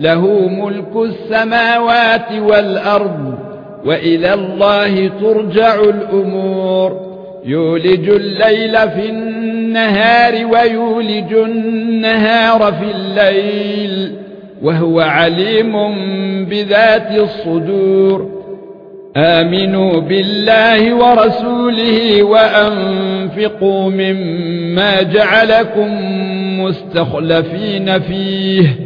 له ملك السماوات والأرض وإلى الله ترجع الأمور. يولج الليل في النهار ويولج النهار في الليل وهو عليم بذات الصدور. آمنوا بالله ورسوله وأنفقوا مما جعلكم مستخلفين فيه.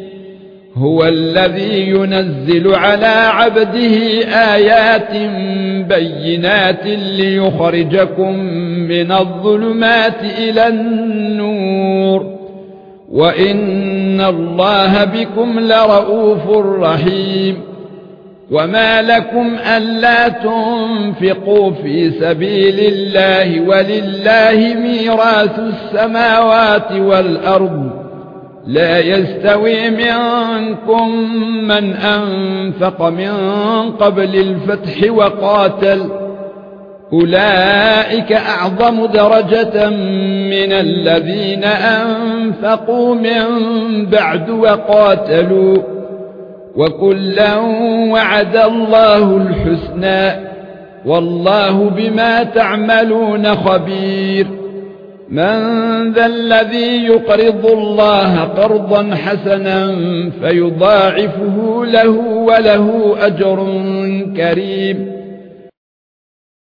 هو الذي ينزل على عبده آيات بينات ليخرجكم من الظلمات إلى النور. وإن الله بكم لرؤوف رحيم. وما لكم ألا تنفقوا في سبيل الله ولله ميراث السماوات والأرض. لا يستوي منكم من أنفق من قبل الفتح وقاتل. أولئك أعظم درجة من الذين أنفقوا من بعد وقاتلوا. وكلا وعد الله الحسنى. والله بما تعملون خبير. من ذا الذي يقرض الله قرضا حسنا فيضاعفه له وله أجر كريم.